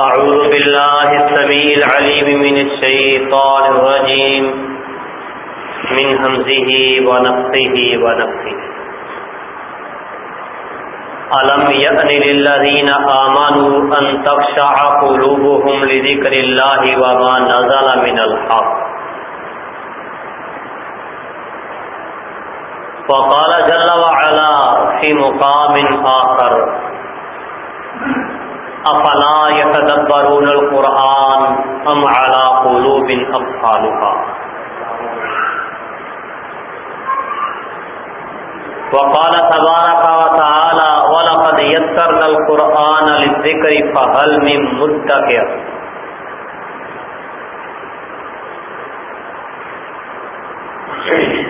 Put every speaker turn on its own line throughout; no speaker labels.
أعوذ بالله السميع العليم من الشيطان الرجيم. من همزه ونفخه ونفخه. ألم يأن للذين آمنوا أن تخشع قلوبهم لذكر الله وما نزل من الحق؟ وقال جل وعلا في مقام آخر افلا يتدبرون القرآن ام على قلوب اقفالها وقال تبارك وتعالى، ولقد يسرنا القرآن للذكر، فهل من مدكر Thank you.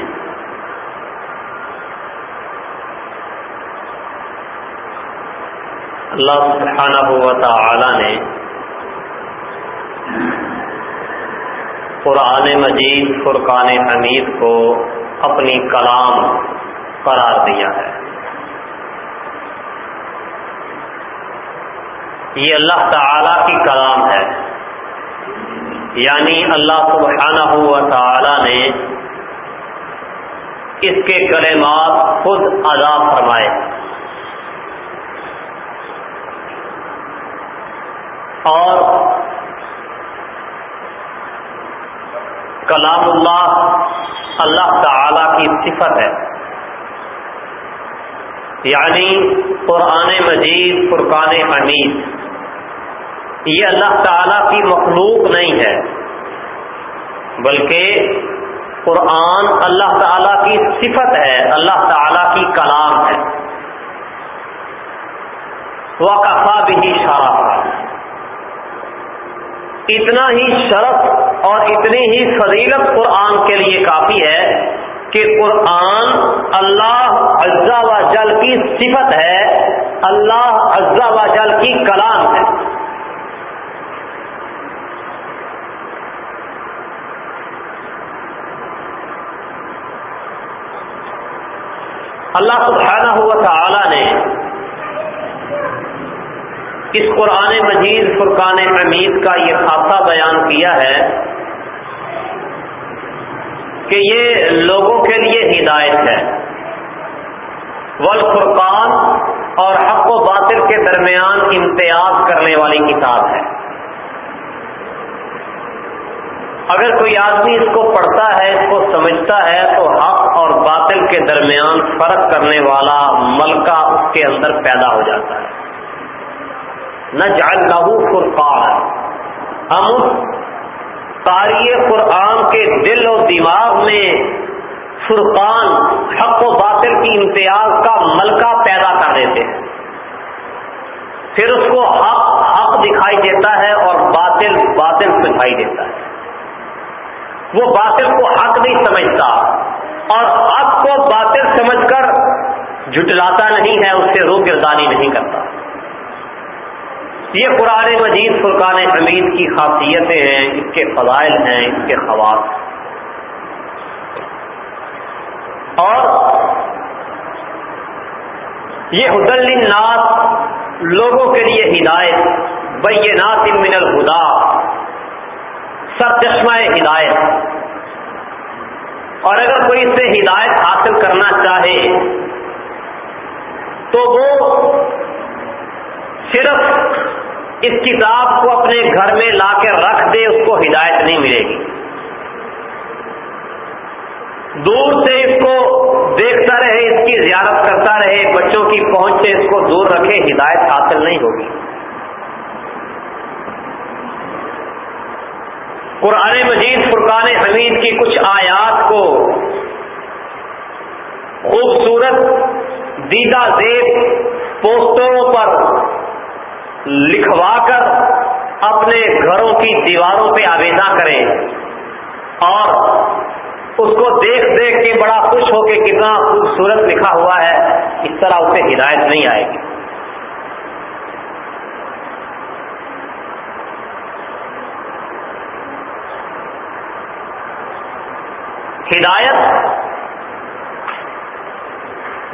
اللہ سبحانہ و تعالی نے قرآن مجید، فرقان حمید کو اپنی کلام قرار دیا ہے۔ یہ اللہ تعالی کی کلام ہے۔ یعنی اللہ سبحانہ و تعالی نے اس کے کلمات خود ادا فرمائے۔ اور کلام اللہ اللہ تعالی کی صفت ہے۔ یعنی قرآن مجید، فرقان حمید۔ یہ اللہ تعالی کی مخلوق نہیں ہے، بلکہ قرآن اللہ تعالی کی صفت ہے، اللہ تعالی کی کلام ہے۔ وہ کفا بھی شارا اتنا ہی شرف اور اتنی ہی فضیلت قرآن کے لیے کافی ہے کہ قرآن اللہ عزا و جل کی صفت ہے، اللہ عزا و جل کی کلام ہے۔ اللہ سبحانہ ہوا تعالی نے اس قرآن مجید فرقان حمید کا یہ خاصہ بیان کیا ہے کہ یہ لوگوں کے لیے ہدایت ہے۔ والفرقان اور حق و باطل کے درمیان امتیاز کرنے والی کتاب ہے۔ اگر کوئی آدمی اس کو پڑھتا ہے، اس کو سمجھتا ہے، تو حق اور باطل کے درمیان فرق کرنے والا ملکہ اس کے اندر پیدا ہو جاتا ہے۔ نہ جال لہو فرقان. ہم قاری قرآن کے دل و دماغ میں فرقان، حق و باطل کی امتیاز کا ملکہ پیدا کر دیتے ہیں۔ پھر اس کو حق حق دکھائی دیتا ہے اور باطل باطل دکھائی دیتا ہے۔ وہ باطل کو حق نہیں سمجھتا اور حق کو باطل سمجھ کر جٹلاتا نہیں ہے، اس سے روح گردانی نہیں کرتا۔ یہ قرآن مجید فرقان حمید کی خاصیتیں ہیں، اس کے فضائل ہیں، اس کے خواص اور یہ حدل ناس لوگوں کے لیے ہدایت بینات من الہدا سب چشمہ ہدایت۔ اور اگر کوئی اس سے ہدایت حاصل کرنا چاہے، تو وہ صرف اس کتاب کو اپنے گھر میں لا کے رکھ دے، اس کو ہدایت نہیں ملے گی۔ دور سے اس کو دیکھتا رہے، اس کی زیارت کرتا رہے، بچوں کی پہنچ سے اس کو دور رکھے، ہدایت حاصل نہیں ہوگی۔ قرآن مجید، فرقان حمید کی کچھ آیات کو خوبصورت، دیدہ زیب پوسٹروں پر لکھوا کر اپنے گھروں کی دیواروں پہ آویزہ کریں اور اس کو دیکھ دیکھ کے بڑا خوش ہو کے کتنا خوبصورت لکھا ہوا ہے، اس طرح اسے ہدایت نہیں آئے گی۔ ہدایت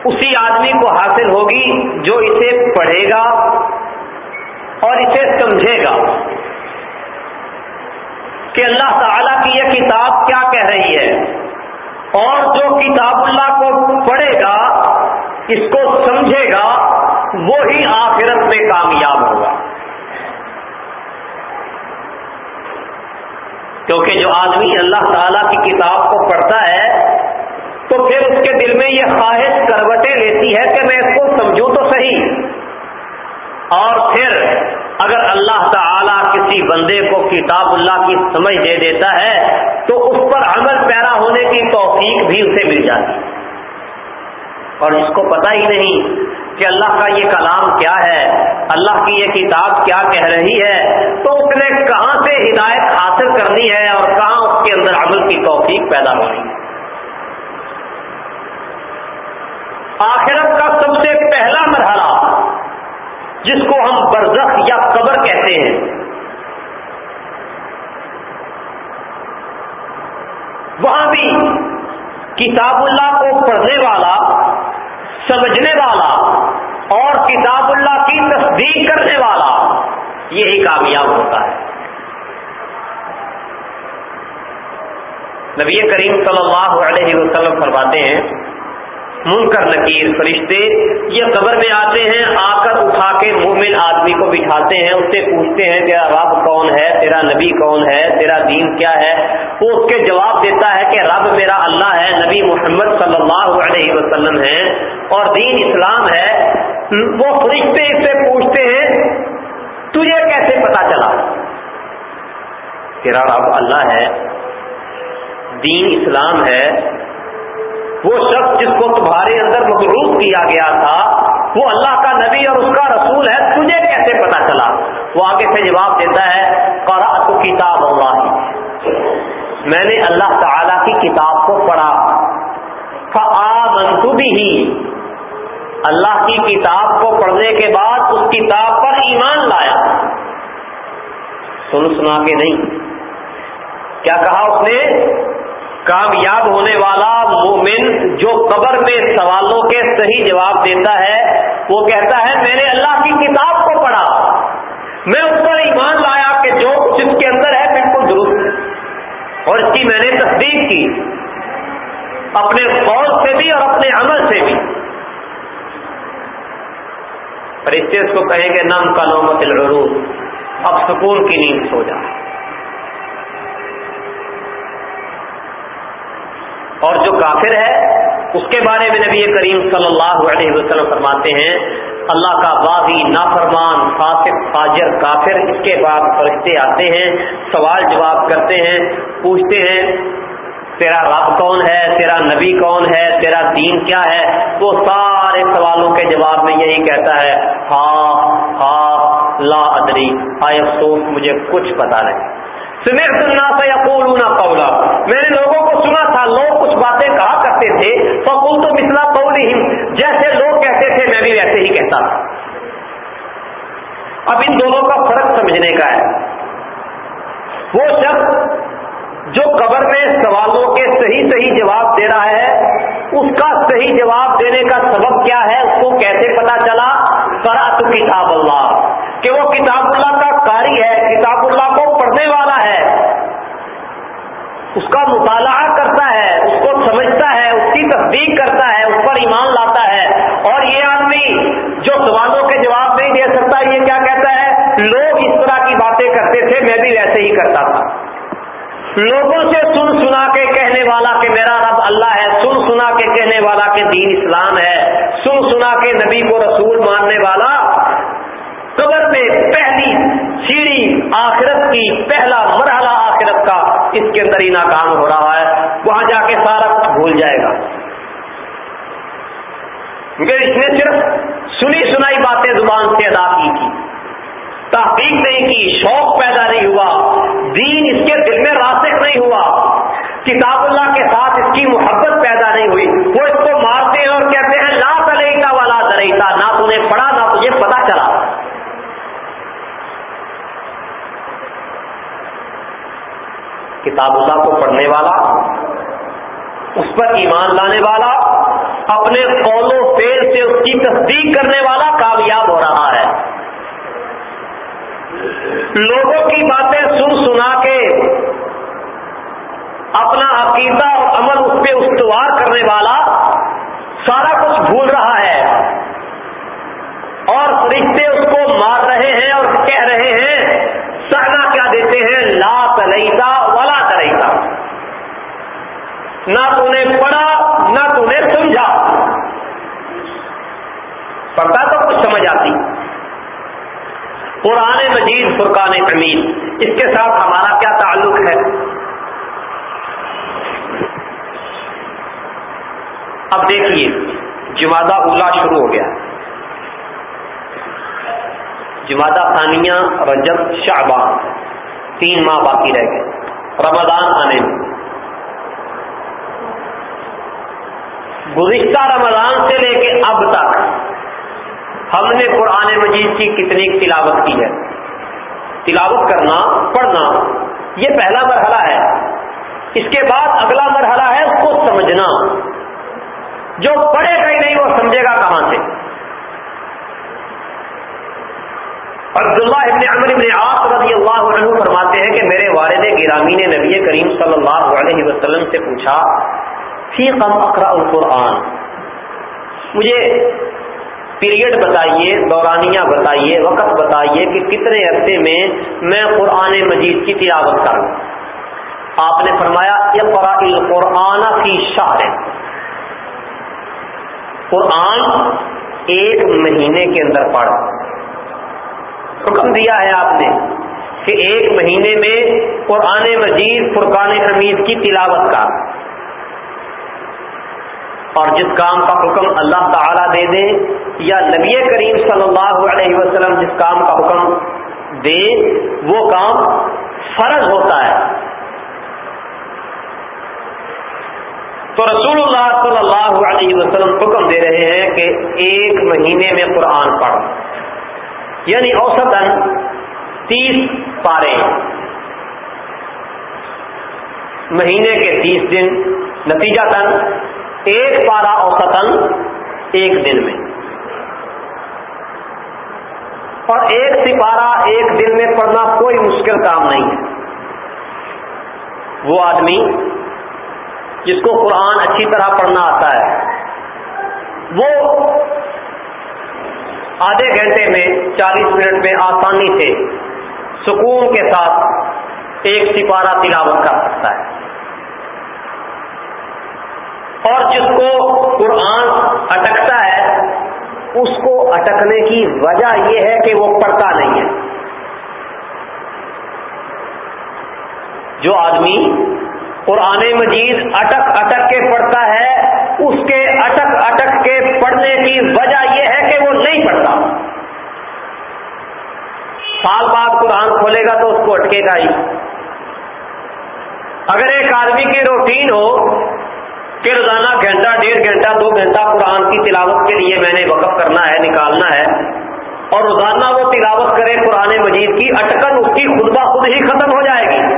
اسی آدمی کو حاصل ہوگی جو اسے پڑھے گا اور اسے سمجھے گا کہ اللہ تعالی کی یہ کتاب کیا کہہ رہی ہے۔ اور جو کتاب اللہ کو پڑھے گا، اس کو سمجھے گا، وہی آخرت میں کامیاب ہوگا۔ کیونکہ جو آدمی اللہ تعالی کی کتاب کو پڑھتا ہے، تو پھر اس کے دل میں یہ خواہش کروٹیں لیتی ہے کہ میں اس کو سمجھوں تو صحیح۔ اور پھر اگر اللہ تعالی کسی بندے کو کتاب اللہ کی سمجھ دے دیتا ہے، تو اس پر عمل پیرا ہونے کی توفیق بھی اسے مل جاتی۔ اور اس کو پتہ ہی نہیں کہ اللہ کا یہ کلام کیا ہے، اللہ کی یہ کتاب کیا کہہ رہی ہے۔ تو اس نے کہاں سے ہدایت حاصل کرنی ہے اور کہاں اس کے اندر عمل کی توفیق پیدا ہونی ہے؟ آخرت کا سب سے پہلا مرحلہ جس کو ہم برزخ یا قبر کہتے ہیں۔ وہاں بھی کتاب اللہ کو پڑھنے والا، سمجھنے والا اور کتاب اللہ کی تصدیق کرنے والا، یہی کامیاب ہوتا ہے۔ نبی کریم صلی اللہ علیہ وسلم فرماتے ہیں، منکر نکیر فرشتے، یہ قبر میں آتے ہیں آ کر اٹھا کے مومن آدمی کو بٹھاتے ہیں، اس سے پوچھتے ہیں، تیرا رب کون ہے؟ تیرا نبی کون ہے؟ تیرا دین کیا ہے؟ وہ اس کے جواب دیتا ہے کہ رب میرا اللہ ہے، نبی محمد صلی اللہ علیہ وسلم ہے اور دین اسلام ہے۔ وہ فرشتے اس سے پوچھتے ہیں، تجھے کیسے پتا چلا تیرا رب اللہ ہے؟ دین اسلام ہے وہ شخص جس کو تمہارے اندر مقروض کیا گیا تھا، وہ اللہ کا نبی اور اس کا رسول ہے، تجھے کیسے پتا چلا؟ وہ آگے سے جواب دیتا ہے، قرأت کتاب اللہ۔ میں نے اللہ تعالی کی کتاب کو پڑھا۔ منصوبی ہی اللہ کی کتاب کو پڑھنے کے بعد اس کتاب پر ایمان لایا۔ سن سنا کے نہیں۔ کیا کہا اس نے؟ کامیاب ہونے والا مومن جو قبر میں سوالوں کے صحیح جواب دیتا ہے، وہ کہتا ہے، میں نے اللہ کی کتاب کو پڑھا۔ میں اس پر ایمان لایا کہ جو جس کے اندر ہے، بالکل درست۔ اور اس کی میں نے تصدیق کی۔ اپنے فوج سے بھی اور اپنے عمل سے بھی۔ فرشتے اس کو کہیں گے، نم کا نومت العروج۔ اب سکون کی نیند سو جائے اور جو کافر ہے، اس کے بارے میں نبی کریم صلی اللہ علیہ وسلم فرماتے ہیں، اللہ کا باغی نافرمان، فاسق، فاجر، کافر، اس کے بعد فرشتے آتے ہیں، سوال جواب کرتے ہیں، پوچھتے ہیں، تیرا رب کون ہے؟ تیرا نبی کون ہے؟ تیرا دین کیا ہے؟ وہ سارے سوالوں کے جواب میں یہی کہتا ہے ہاں ہاں لا ادری۔ آئے افسوس، مجھے کچھ پتا نہیں۔ سمیر سننا سا یا قولا۔ میں نے لوگوں کو سنا تھا، لوگ کچھ باتیں کہا کرتے تھے فقول تو مسلا قول جیسے لوگ کہتے تھے، میں بھی ویسے ہی کہتا۔ تھا اب ان دونوں کا فرق سمجھنے کا ہے۔ وہ شخص جو قبر میں سوالوں کے صحیح صحیح جواب دے رہا ہے، اس کا صحیح جواب دینے کا سبب کیا ہے، اس کو کیسے پتا چلا؟ فرات کتاب اللہ۔ کہ وہ کتاب اللہ کا کاری ہے، کتاب اللہ کو پڑھنے والا اس کا مطالعہ کرتا ہے، اس کو سمجھتا ہے، اس کی تصدیق کرتا ہے، اس پر ایمان لاتا ہے۔ اور یہ آدمی جو سوالوں کے جواب نہیں دے سکتا، یہ کیا کہتا ہے؟ لوگ اس طرح کی باتیں کرتے تھے، میں بھی ویسے ہی کرتا تھا۔ لوگوں سے سن سنا کے کہنے والا کہ میرا رب اللہ ہے، سن سنا کے کہنے والا کہ دین اسلام ہے، سن سنا کے نبی کو رسول ماننے والا۔ قبر میں پہلی سیڑھی آخرت کی پہلا مرحلہ آخرت کا اس کے اندر ہی ناکام ہو رہا ہے، وہاں جا کے سارا بھول جائے گا۔ کیونکہ اس نے صرف سنی سنائی باتیں زبان سے ادا کی تھی۔ تحقیق نہیں کی، شوق پیدا نہیں ہوا۔ دین اس کے دل میں راسک نہیں ہوا۔ کتاب اللہ کے ساتھ اس کی محبت پیدا نہیں ہوئی وہ اس کو مارتے ہیں اور کہتے ہیں لا تلیتا والا دریتا نہ تمہیں پڑھا نہ تجھے پتا چلا کتاب اللہ کو پڑھنے والا، اس پر ایمان لانے والا، اپنے قول و فیل سے اس کی تصدیق کرنے والا کامیاب ہو رہا ہے۔ لوگوں کی باتیں سن سنا کے، اپنا عقیدہ اور عمل اس پہ استوار کرنے والا سارا کچھ بھول رہا ہے اور فرشتے اس کو مار رہے ہیں اور کہہ رہے ہیں سہنا کیا دیتے ہیں لا تلیتا والا تلیتا نہ تو نے پڑھا نہ تو نے سمجھا پڑھتا تو کچھ سمجھ آتی قرآن مجید فرقان امین اس کے ساتھ ہمارا کیا تعلق ہے؟ اب دیکھیے جمادہ اولا شروع ہو گیا۔ جمادہ ثانیہ، رجب، شعبان۔ تین ماہ باقی رہ گئے۔ رمضان آنے میں۔ گزشتہ رمضان سے لے کے اب تک ہم نے قرآن مجید کی کتنی تلاوت کی ہے؟ تلاوت کرنا، پڑھنا۔ یہ پہلا مرحلہ ہے۔ اس کے بعد اگلا مرحلہ ہے اس کو سمجھنا۔ جو پڑھے گا ہی نہیں، وہ سمجھے گا کہاں سے؟ عبداللہ ابن عمر ابن عاص رضی اللہ عنہ فرماتے ہیں کہ میرے والد گرامی نے نبی کریم صلی اللہ علیہ وسلم سے پوچھا، فی قم اقرا القرآن؟ مجھے پیریڈ بتائیے، دورانیہ بتائیے، وقت بتائیے کہ کتنے عرصے میں میں قرآن مجید کی تلاوت کروں۔ آپ نے فرمایا اقرا القرآن فی شہر۔ قرآن ایک مہینے کے اندر پڑھا حکم دیا ہے آپ نے کہ ایک مہینے میں قرآن مجید، فرقان حمید کی تلاوت کا اور جس کام کا حکم اللہ تعالی دے دے یا نبی کریم صلی اللہ علیہ وسلم جس کام کا حکم دے، وہ کام فرض ہوتا ہے۔ تو رسول اللہ صلی اللہ علیہ وسلم حکم دے رہے ہیں کہ ایک مہینے میں قرآن پڑھ یعنی اوسطن تیس پارے۔ مہینے کے تیس دن، نتیجہ تن ایک پارا اوسطن ایک دن میں۔ اور ایک سپارہ ایک دن میں پڑھنا کوئی مشکل کام نہیں۔ ہے وہ آدمی جس کو قرآن اچھی طرح پڑھنا آتا ہے، وہ آدھے گھنٹے میں، چالیس منٹ میں آسانی سے سکون کے ساتھ ایک سپارہ تلاوت کر سکتا ہے۔ اور جس کو قرآن اٹکتا ہے، اس کو اٹکنے کی وجہ یہ ہے کہ وہ پڑھتا نہیں ہے۔ جو آدمی قرآن مجید اٹک اٹک کے پڑھتا ہے، اس کے اٹک اٹک کے پڑھنے کی وجہ یہ ہے کہ وہ نہیں پڑھتا۔ سال بعد قرآن کھولے گا تو اس کو اٹکے گا ہی۔ اگر ایک آدمی کی روٹین ہو کہ روزانہ گھنٹہ، ڈیڑھ گھنٹہ، دو گھنٹہ قرآن کی تلاوت کے لیے میں نے وقف کرنا ہے، نکالنا ہے۔ اور روزانہ وہ تلاوت کرے قرآن مجید کی، اٹکن اس کی خود بخود ہی ختم ہو جائے گی۔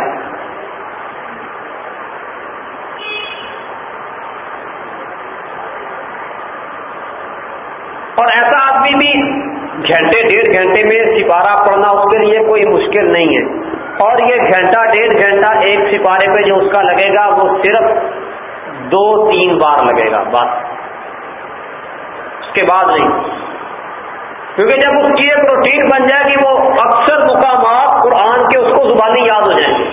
اور ایسا آدمی بھی گھنٹے، ڈیڑھ گھنٹے میں سپارہ پڑھنا اس کے لیے کوئی مشکل نہیں ہے۔ اور یہ گھنٹہ، ڈیڑھ گھنٹہ ایک سپارے پہ جو اس کا لگے گا، وہ صرف دو تین بار لگے گا، بس۔ اس کے بعد نہیں۔ کیونکہ جب اس کی ایک روٹین بن جائے گی، وہ اکثر مقامات قرآن کے اس کو زبانی یاد ہو جائیں گے۔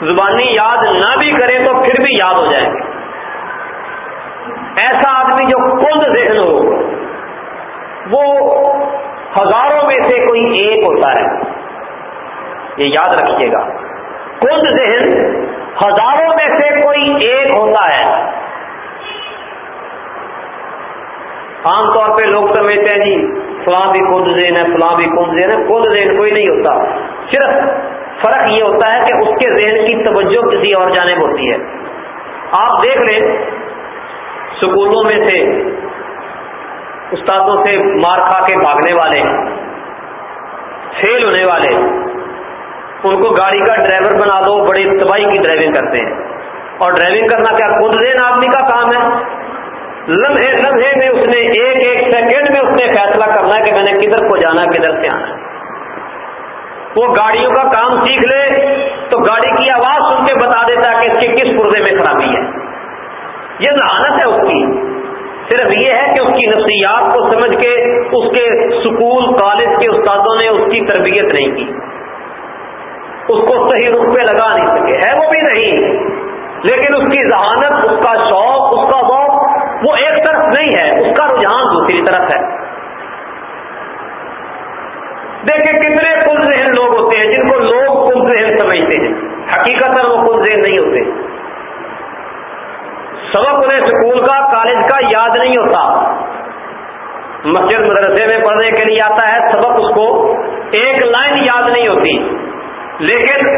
زبانی یاد نہ بھی کرے تو پھر بھی یاد ہو جائیں گے۔ ایسا آدمی جو کل ذہن ہو، وہ ہزاروں میں سے کوئی ایک ہوتا ہے۔ یہ یاد رکھیے گا۔ کل ذہن ہزاروں میں سے کوئی ایک ہوتا ہے۔ عام طور پہ لوگ سمجھتے ہیں جی فلاں بھی خود ذہن ہے، فلاں بھی خود ذہن ہے، خود ذہن کوئی نہیں ہوتا۔ صرف فرق یہ ہوتا ہے کہ اس کے ذہن کی توجہ کسی اور جانب ہوتی ہے۔ آپ دیکھ لیں، سکولوں میں سے استادوں سے مار کھا کے بھاگنے والے، فیل ہونے والے ان کو گاڑی کا ڈرائیور بنا دو بڑی تباہی کی ڈرائیونگ کرتے ہیں۔ اور ڈرائیونگ کرنا کیا؟ خود دین آدمی کا کام ہے۔ لمحے لمحے میں اس نے، ایک ایک سیکنڈ میں اس نے فیصلہ کرنا ہے کہ میں نے کدھر کو جانا کدھر سے آنا ہے۔ وہ گاڑیوں کا کام سیکھ لے تو گاڑی کی آواز سن کے بتا دیتا کہ اس کے کس پرزے میں خرابی ہے۔ یہ ذہانت ہے اس کی۔ صرف یہ ہے کہ اس کی نفسیات کو سمجھ کے، اس کے سکول، کالج کے استادوں نے اس کی تربیت نہیں کی۔ اس کو صحیح رخ پہ لگا نہیں سکے۔ ہے وہ بھی نہیں۔ لیکن اس کی ذہانت، اس کا شوق، اس کا ذوق، وہ ایک طرف نہیں ہے۔ اس کا رجحان دوسری طرف ہے۔ دیکھیں کتنے کل ذہن لوگ ہوتے ہیں جن کو لوگ کل ذہن سمجھتے ہیں۔ حقیقت وہ کل ذہن نہیں ہوتے۔ سبق انہیں اسکول کا، کالج کا یاد نہیں ہوتا۔ مسجد مدرسے میں پڑھنے کے لیے آتا ہے، سبق اس کو ایک لائن یاد نہیں ہوتی۔ لیکن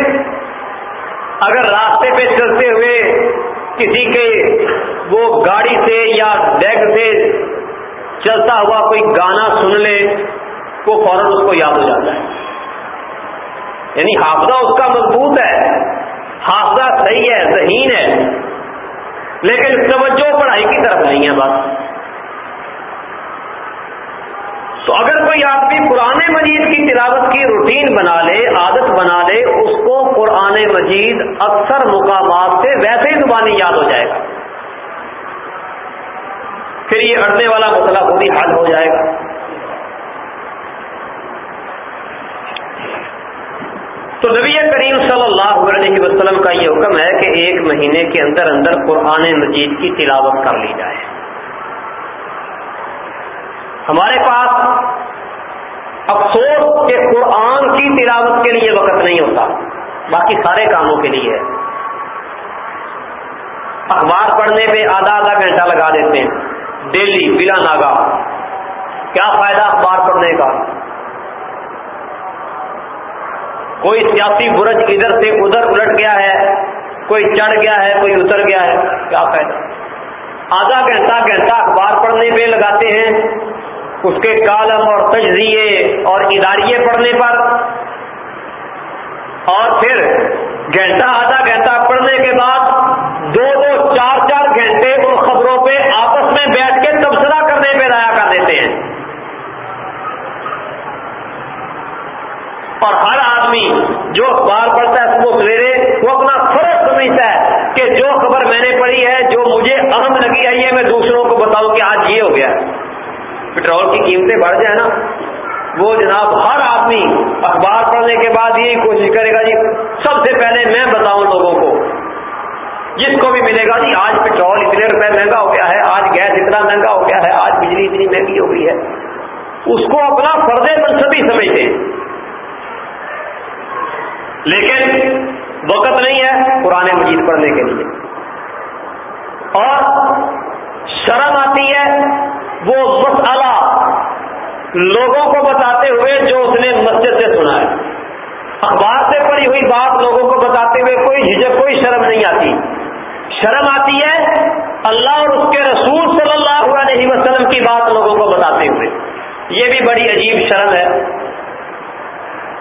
اگر راستے پہ چلتے ہوئے کسی کے وہ گاڑی سے یا ڈیگ سے چلتا ہوا کوئی گانا سن لے تو فوراً اس کو یاد ہو جاتا ہے۔ یعنی حافظہ اس کا مضبوط ہے، حافظہ صحیح ہے، ذہین ہے، لیکن توجہ پڑھائی کی طرف نہیں ہے بس۔ تو اگر کوئی آدمی قرآن مجید کی تلاوت کی روٹین بنا لے، عادت بنا لے، اس کو قرآن مجید اکثر مقامات سے ویسے ہی زبانی یاد ہو جائے گا۔ پھر یہ اڑنے والا مسئلہ خود ہی حل ہو جائے گا۔ تو نبی کریم صلی اللہ علیہ وسلم کا یہ حکم ہے کہ ایک مہینے کے اندر اندر قرآن مجید کی تلاوت کر لی جائے۔ ہمارے پاس افسوس کہ قرآن کی تلاوت کے لیے وقت نہیں ہوتا، باقی سارے کاموں کے لیے۔ اخبار پڑھنے پہ آدھا آدھا گھنٹہ لگا دیتے ہیں۔ ڈیلی بلا ناگا۔ کیا فائدہ اخبار پڑھنے کا؟ کوئی سیاسی برج ادھر سے ادھر الٹ گیا ہے، کوئی چڑھ گیا ہے، کوئی اتر گیا ہے، کیا فائدہ؟ آدھا گھنٹہ گھنٹہ اخبار پڑھنے پہ لگاتے ہیں۔ اس کے کالم اور تجزیے اور اداریے پڑھنے پر اور پھر گھنٹہ آدھا گھنٹہ پڑھنے کے بعد دو دو چار چار گھنٹے ان خبروں پہ آپس میں بیٹھ کے تبصرہ کرنے پہ ضائع کر دیتے ہیں۔ اور ہر آدمی جو اخبار پڑھتا ہے صبح سویرے وہ اپنا فرض سمجھتا ہے کہ جو خبر میں نے پڑھی ہے، جو مجھے اہم لگی ہے یہ میں دوسروں کو بتاؤں کہ آج یہ ہو گیا پٹرول کی قیمتیں بڑھ جائیں نا، وہ جناب ہر آدمی اخبار پڑھنے کے بعد یہی کوشش کرے گا جی سب سے پہلے میں بتاؤں لوگوں کو، جس کو بھی ملے گا جی آج پٹرول اتنے روپے مہنگا ہو گیا ہے، آج گیس اتنا مہنگا ہو گیا ہے، آج بجلی اتنی مہنگی ہو گئی ہے۔ اس کو اپنا فرض منصبی سمجھتے ہیں۔ لیکن وقت نہیں ہے قرآن مجید پڑھنے کے لیے۔ اور شرم آتی ہے وہ مسئلہ لوگوں کو بتاتے ہوئے جو اس نے مسجد سے سنا ہے۔ اخبار سے پڑھی ہوئی بات لوگوں کو بتاتے ہوئے کوئی جھجک کوئی شرم نہیں آتی۔ شرم آتی ہے اللہ اور اس کے رسول صلی اللہ علیہ وسلم کی بات لوگوں کو بتاتے ہوئے۔ یہ بھی بڑی عجیب شرم ہے۔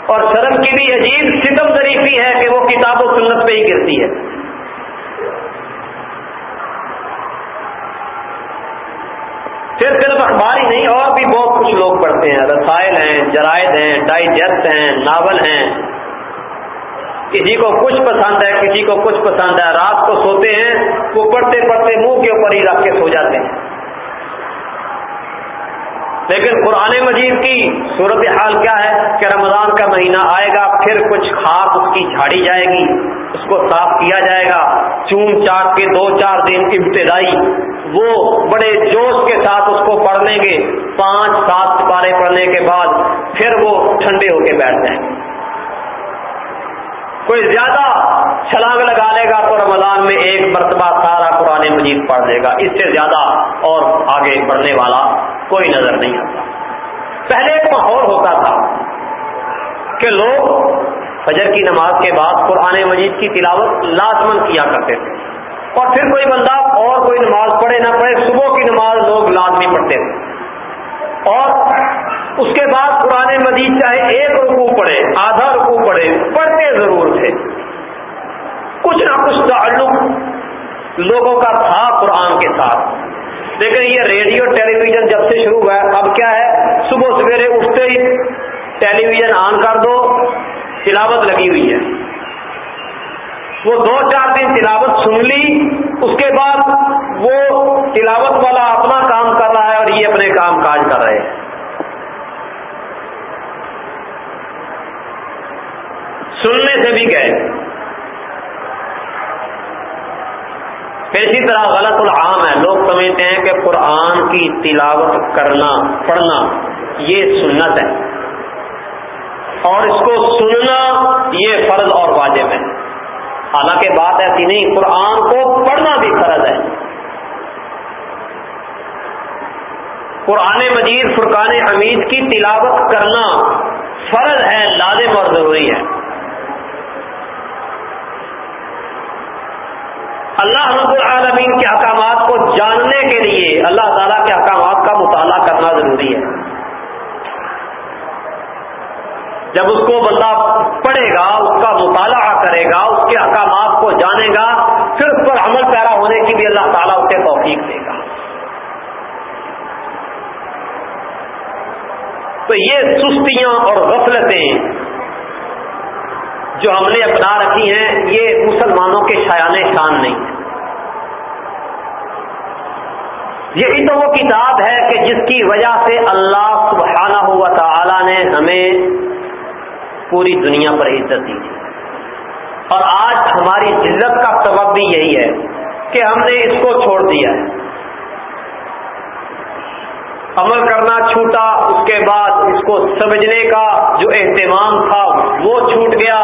اور شرم کی بھی عجیب ستم ظریفی ہے کہ وہ کتاب و سنت پہ ہی گرتی ہے۔ پھر صرف اخبار ہی نہیں، اور بھی بہت کچھ لوگ پڑھتے ہیں۔ رسائل ہیں، جرائد ہیں، ڈائجسٹ ہیں، ناول ہیں۔ کسی کو کچھ پسند ہے، کسی کو کچھ پسند ہے۔ رات کو سوتے ہیں، وہ پڑھتے پڑھتے منہ کے اوپر ہی رکھ کے سو جاتے ہیں۔ لیکن قرآن مجید کی صورت حال کیا ہے کہ رمضان کا مہینہ آئے گا، پھر کچھ خاص اس کی جھاڑی جائے گی، اس کو صاف کیا جائے گا۔ چون چاٹ کے دو چار دن ابتدائی وہ بڑے جوش کے ساتھ اس کو پڑھ لیں گے۔ پانچ سات سپارے پڑھنے کے بعد پھر وہ ٹھنڈے ہو کے بیٹھ جائیں۔ گے کوئی زیادہ چھلانگ لگا لے گا تو رمضان میں ایک مرتبہ سارا قرآن مجید پڑھ لے گا۔ اس سے زیادہ اور آگے بڑھنے والا کوئی نظر نہیں آتا۔ پہلے ایک ماحول ہوتا تھا کہ لوگ فجر کی نماز کے بعد قرآن مجید کی تلاوت لازمن کیا کرتے تھے۔ اور پھر کوئی بندہ اور کوئی نماز پڑھے نہ پڑھے، صبح کی نماز لوگ لازمی پڑھتے تھے۔ اور اس کے بعد قرآن مجید چاہے ایک رکو پڑھے، آدھا رکو پڑھے، پڑھتے ضرور تھے۔ کچھ نہ کچھ تعلق لوگوں کا تھا قرآن کے ساتھ۔ لیکن یہ ریڈیو ٹیلی ویژن جب سے شروع ہوا ہے، اب کیا ہے؟ صبح سویرے اٹھتے ہی ٹیلی ویژن آن کر دو، تلاوت لگی ہوئی ہے۔ وہ دو چار دن تلاوت سن لی، اس کے بعد وہ تلاوت والا اپنا کام کر رہا ہے اور یہ اپنے کام کاج کر رہے ہیں۔ سننے سے بھی گئے۔ پھر اسی طرح غلط العام ہے۔ لوگ سمجھتے ہیں کہ قرآن کی تلاوت کرنا، پڑھنا یہ سنت ہے۔ اور اس کو سننا یہ فرض اور واجب ہے۔ حالانکہ بات ایسی نہیں، قرآن کو پڑھنا بھی فرض ہے۔ قرآن مجید، فرقان حمید کی تلاوت کرنا فرض ہے، لازم اور ضروری ہے۔ اللہ رب العالمین کے احکامات کو جاننے کے لیے اللہ تعالیٰ کے احکامات کا مطالعہ کرنا ضروری ہے۔ جب اس کو بندہ پڑھے گا، اس کا مطالعہ کرے گا، اس کے احکامات کو جانے گا، پھر اس پر عمل پیرا ہونے کی بھی اللہ تعالیٰ اسے توفیق دے گا۔ تو یہ سستیاں اور غفلتیں جو ہم نے اپنا رکھی ہیں، یہ مسلمانوں کے شایان شان نہیں۔ یہی تو وہ کتاب ہے کہ جس کی وجہ سے اللہ سبحانہ ہوا تعالی نے ہمیں پوری دنیا پر عزت دی تھی۔ اور آج ہماری عزت کا سبب بھی یہی ہے کہ ہم نے اس کو چھوڑ دیا ہے۔ عمل کرنا چھوٹا، اس کے بعد اس کو سمجھنے کا جو اہتمام تھا وہ چھوٹ گیا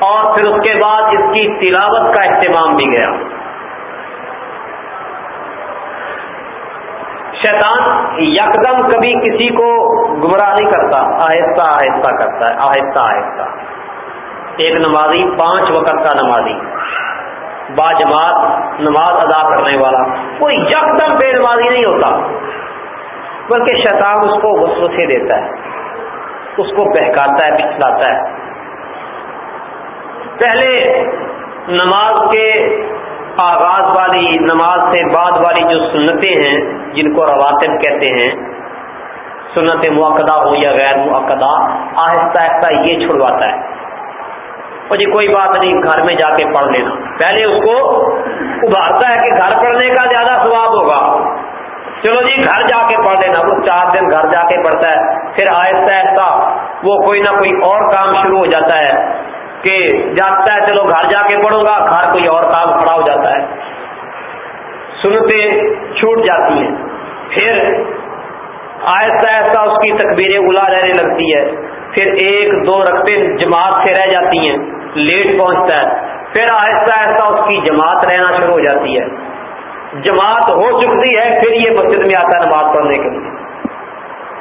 اور پھر اس کے بعد اس کی تلاوت کا اہتمام بھی گیا۔ شیطان یکدم کبھی کسی کو گمراہ نہیں کرتا، آہستہ آہستہ کرتا ہے، آہستہ آہستہ۔ ایک نمازی، پانچ وقت کا نمازی۔ با جماعت نماز ادا کرنے والا۔ کوئی یکدم بے نمازی نہیں ہوتا، بلکہ شیطان اس کو وسوسے دیتا ہے، اس کو بہکاتا ہے، پچھلاتا ہے۔ پہلے نماز کے آغاز والی، نماز سے بعد والی جو سنتیں ہیں جن کو رواتب کہتے ہیں، سنت موقع ہو یا غیر موقع آہستہ آہستہ یہ چھڑواتا ہے۔ اور جی کوئی بات نہیں، گھر میں جا کے پڑھ لینا۔ پہلے اس کو ابھارتا ہے کہ گھر پڑھنے کا زیادہ ثواب ہوگا۔ چلو جی گھر جا کے پڑھ لینا۔ وہ چار دن گھر جا کے پڑھتا ہے، پھر آہستہ آہستہ وہ کوئی نہ کوئی اور کام شروع ہو جاتا ہے کہ جاتا ہے، چلو گھر جا کے پڑھوں گا، گھر کوئی اور کام کھڑا ہو جاتا ہے۔ سنتے چھوٹ جاتی ہیں۔ پھر آہستہ آہستہ اس کی تکبیریں الا رہنے لگتی ہے پھر ایک، دو رقطے جماعت سے رہ جاتی ہیں۔ لیٹ پہنچتا ہے۔ پھر آہستہ آہستہ اس کی جماعت رہنا شروع ہو جاتی ہے۔ جماعت ہو چکتی ہے، پھر یہ مسجد میں آتا ہے نماز پڑھنے کے لیے۔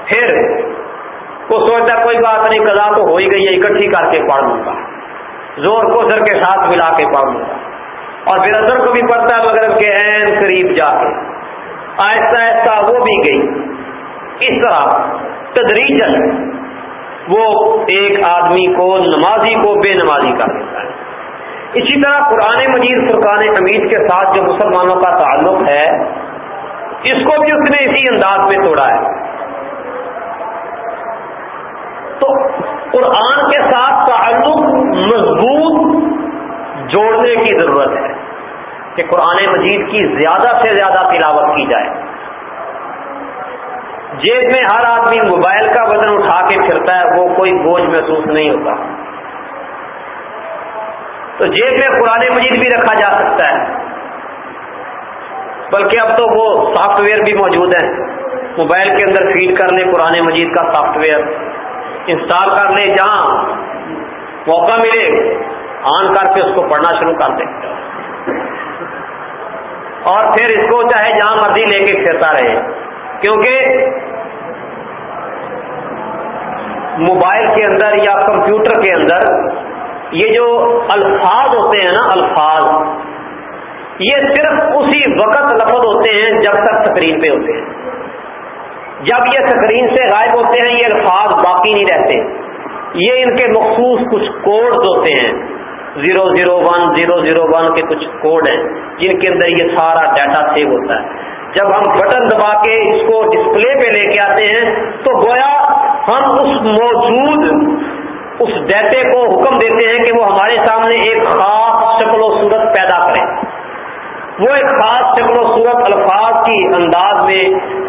پھر وہ سوچتا کوئی بات نہیں، قضا تو ہو ہی گئی ہے، اکٹھی کر کے پڑھ لوں گا۔ زور کو سر کے ساتھ ملا کے پڑھ لوں گا۔ اور پھر اثر کو بھی پڑھتا ہے مغرب کے عین قریب جا کے۔ آہستہ آہستہ وہ بھی گئی۔ اس طرح تدریجن وہ ایک آدمی کو نمازی کو بے نمازی کر دیتا ہے۔ اسی طرح قرآن مجید فرقان حمید کے ساتھ جو مسلمانوں کا تعلق ہے، اس کو بھی اس نے اسی انداز میں توڑا ہے۔ تو قرآن کے ساتھ تعلق مضبوط جوڑنے کی ضرورت ہے کہ قرآن مجید کی زیادہ سے زیادہ تلاوت کی جائے۔ جیب میں ہر آدمی موبائل کا وزن اٹھا کے پھرتا ہے، وہ کوئی بوجھ محسوس نہیں ہوتا۔ تو جیب میں قرآن مجید بھی رکھا جا سکتا ہے۔ بلکہ اب تو وہ سافٹ ویئر بھی موجود ہیں موبائل کے اندر فیڈ کر لیں قرآن مجید کا سافٹ ویئر۔ انسٹال کر لیں جہاں موقع ملے۔ آن کر کے اس کو پڑھنا شروع کر دیں۔ اور پھر اس کو چاہے جہاں مرضی لے کے پھرتا رہے۔ کیونکہ موبائل کے اندر یا کمپیوٹر کے اندر یہ جو الفاظ ہوتے ہیں نا، الفاظ، یہ صرف اسی وقت لفظ ہوتے ہیں جب تک سکرین پہ ہوتے ہیں۔ جب یہ سکرین سے غائب ہوتے ہیں، یہ الفاظ باقی نہیں رہتے۔ یہ ان کے مخصوص کچھ کوڈ ہوتے ہیں۔ Zero zero one zero zero one کے کچھ کوڈ ہیں، جن کے اندر یہ سارا ڈیٹا سیو ہوتا ہے۔ جب ہم بٹن دبا کے اس کو ڈسپلے پہ لے کے آتے ہیں، تو گویا ہم اس موجود اس دیتے کو حکم دیتے ہیں کہ وہ ہمارے سامنے ایک خاص شکل و صورت پیدا کریں وہ ایک خاص شکل و صورت الفاظ کی انداز میں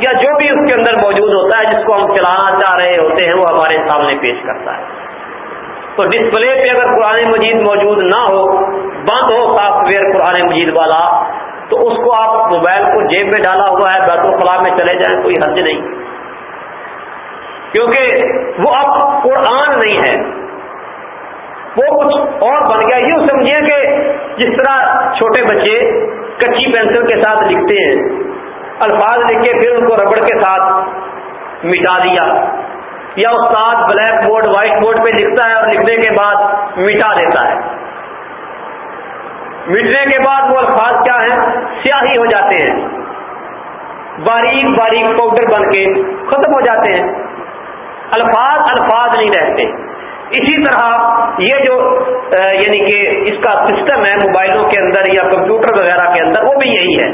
یا جو بھی اس کے اندر موجود ہوتا ہے، جس کو ہم چلانا چاہ رہے ہوتے ہیں، وہ ہمارے سامنے پیش کرتا ہے۔ تو ڈسپلے پہ اگر قرآن مجید موجود نہ ہو، بند ہو سافٹ ویئر قرآن مجید والا، تو اس کو آپ موبائل کو جیب میں ڈالا ہوا ہے، بیت الخلاء میں چلے جائیں، کوئی حرج نہیں۔ کیونکہ وہ اب قرآن نہیں ہے۔ وہ کچھ اور بن گیا۔ یوں سمجھیے کہ جس طرح چھوٹے بچے کچی پینسل کے ساتھ لکھتے ہیں، الفاظ لکھ کے پھر ان کو ربڑ کے ساتھ مٹا دیا۔ یا استاد بلیک بورڈ، وائٹ بورڈ پہ لکھتا ہے اور لکھنے کے بعد مٹا دیتا ہے۔ مٹنے کے بعد وہ الفاظ کیا ہیں؟ سیاہی ہو جاتے ہیں۔ باریک باریک پاؤڈر بن کے ختم ہو جاتے ہیں۔ الفاظ الفاظ نہیں رہتے۔ اسی طرح یہ جو یعنی کہ اس کا سسٹم ہے موبائلوں کے اندر یا کمپیوٹر وغیرہ کے اندر، وہ بھی یہی ہے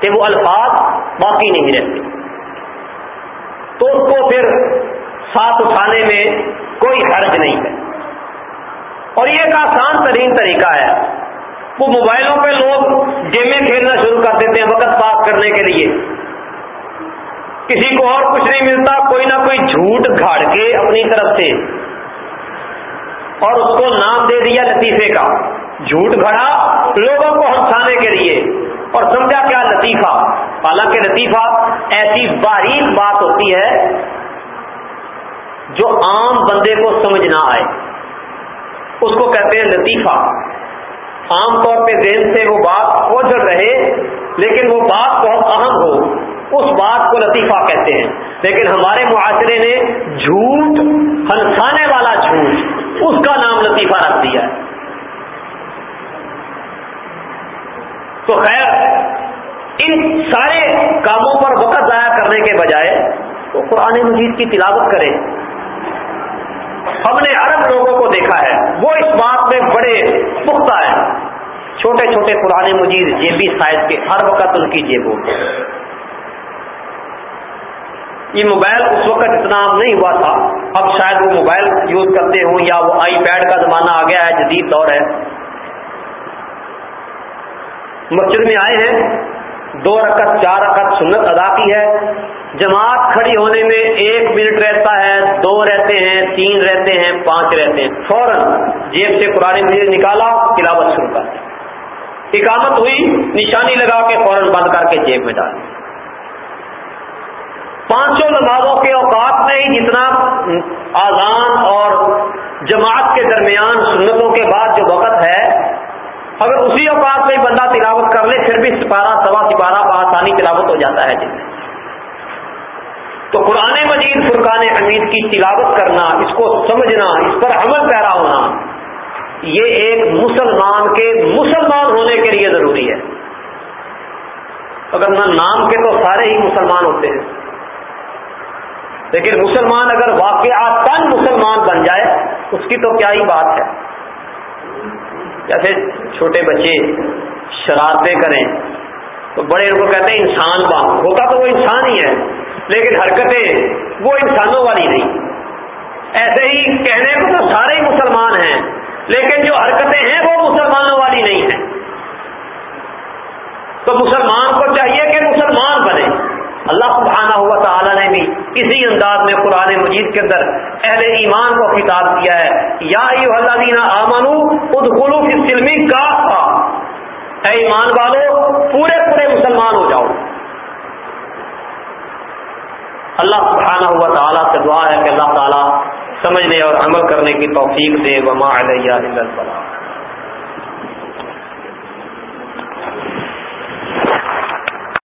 کہ وہ الفاظ باقی نہیں رہتے۔ تو اس کو پھر ساتھ اٹھانے میں کوئی حرج نہیں ہے۔ اور یہ ایک آسان ترین طریقہ ہے۔ وہ موبائلوں پہ لوگ گیمیں کھیلنا شروع کر دیتے ہیں وقت پاس کرنے کے لیے۔ کسی کو اور کچھ نہیں ملتا، کوئی نہ کوئی جھوٹ گھاڑ کے اپنی طرف سے۔ اور اس کو نام دے دیا لطیفے کا۔ جھوٹ گھڑا لوگوں کو ہنسانے کے لیے۔ اور سمجھا کیا لطیفہ؟ حالانکہ لطیفہ، ایسی باریک بات ہوتی ہے جو عام بندے کو سمجھ نہ آئے۔ اس کو کہتے ہیں لطیفہ۔ عام طور پہ ذہن سے وہ بات اوجھل رہے، لیکن وہ بات بہت اہم ہو۔ اس بات کو لطیفہ کہتے ہیں۔ لیکن ہمارے معاشرے نے جھوٹ، ہنسانے والا جھوٹ، اس کا نام لطیفہ رکھ دیا ہے۔ تو خیر ان سارے کاموں پر وقت ضائع کرنے کے بجائے وہ قرآن مجید کی تلاوت کرے۔ ہم نے عرب لوگوں کو دیکھا ہے، وہ اس بات میں بڑے پختہ ہیں۔ چھوٹے چھوٹے پرانے مجید جیبی سائز کے ہر وقت ان کی جیبوں یہ موبائل اس وقت اتنا عام نہیں ہوا تھا۔ اب شاید وہ موبائل یوز کرتے ہوں یا وہ آئی پیڈ کا زمانہ آ گیا ہے، جدید دور ہے۔ مسجد میں آئے ہیں۔ دو رکعت، چار رکعت سنت ادا کی ہے۔ جماعت کھڑی ہونے میں ایک منٹ رہتا ہے، دو رہتے ہیں، تین رہتے ہیں، پانچ رہتے ہیں۔ فوراً جیب سے پرانی مجھے نکالا، تلاوت شروع کر اقامت ہوئی، نشانی لگا کے فوراً بند کر کے جیب میں ڈال پانچوں نمازوں کے اوقات میں ہی جتنا آزان اور جماعت کے درمیان سنتوں کے بعد جو وقت ہے اگر اسی اوقات میں بندہ تلاوت کر لے، پھر بھی سپارہ، سوا سپارہ آسانی تلاوت ہو جاتا ہے جن میں تو قرآن مجید، فرقان حمید کی تلاوت کرنا، اس کو سمجھنا، اس پر عمل پیرا ہونا، یہ ایک مسلمان کے مسلمان ہونے کے لیے ضروری ہے۔ اگر نہ نام کے تو سارے ہی مسلمان ہوتے ہیں۔ لیکن مسلمان اگر واقعات مسلمان بن جائے، اس کی تو کیا ہی بات ہے۔ جیسے چھوٹے بچے شرارتیں کریں، تو بڑے ان کو کہتے ہیں انسان با ہوتا تو وہ انسان ہی ہے، لیکن حرکتیں وہ انسانوں والی نہیں۔ ایسے ہی کہنے کو تو سارے ہی مسلمان ہیں، لیکن جو حرکتیں ہیں وہ مسلمانوں والی نہیں ہیں۔ تو مسلمان کو چاہیے کہ مسلمان اللہ سبحانہ ہوا تعالیٰ نے بھی اسی انداز میں قرآن مجید کے اندر اہل ایمان کو خطاب کیا ہے۔ یا اللہ دینا آمنو ادخلو کی سلمی کا اے ایمان والو، پورے پورے مسلمان ہو جاؤ۔ اللہ سبحانہ ہوا تعالیٰ سے دعا ہے کہ اللہ تعالیٰ سمجھنے اور عمل کرنے کی توفیق دے۔ وما علیہ